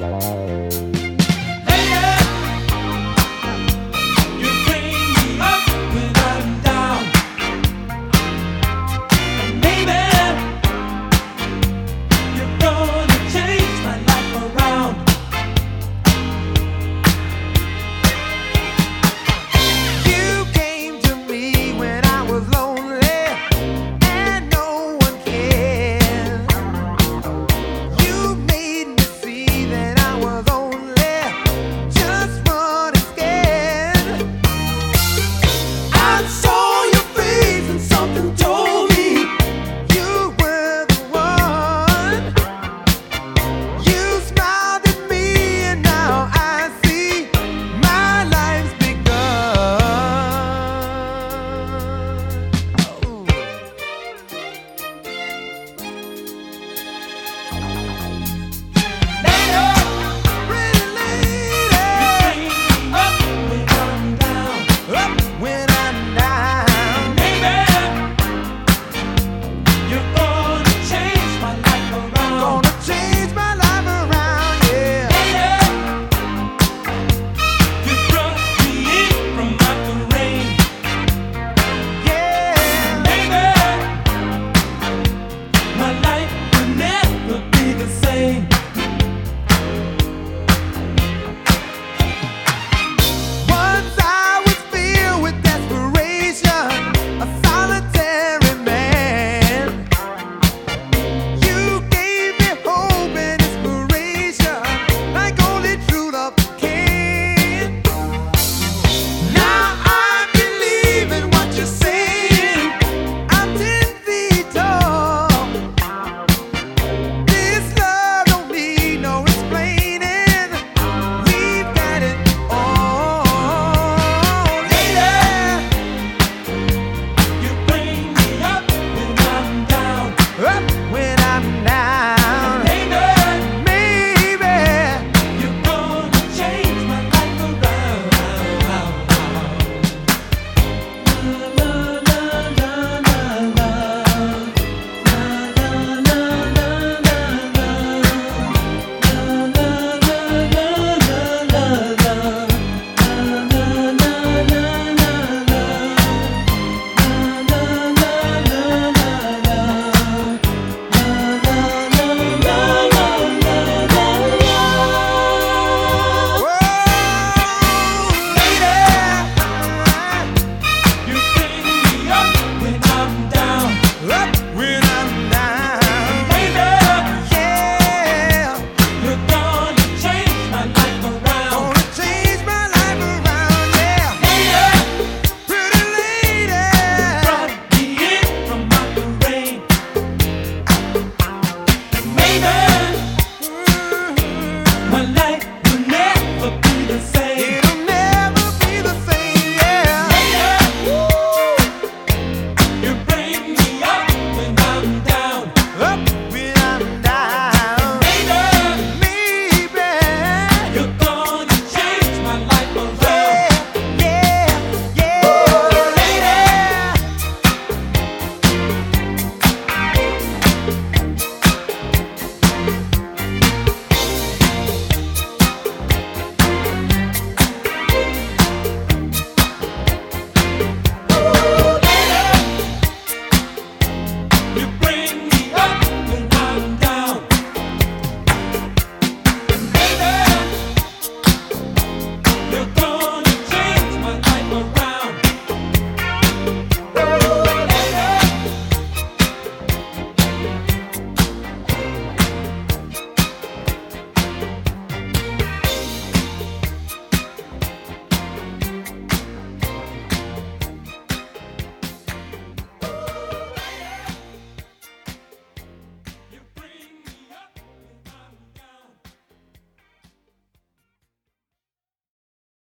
Bye.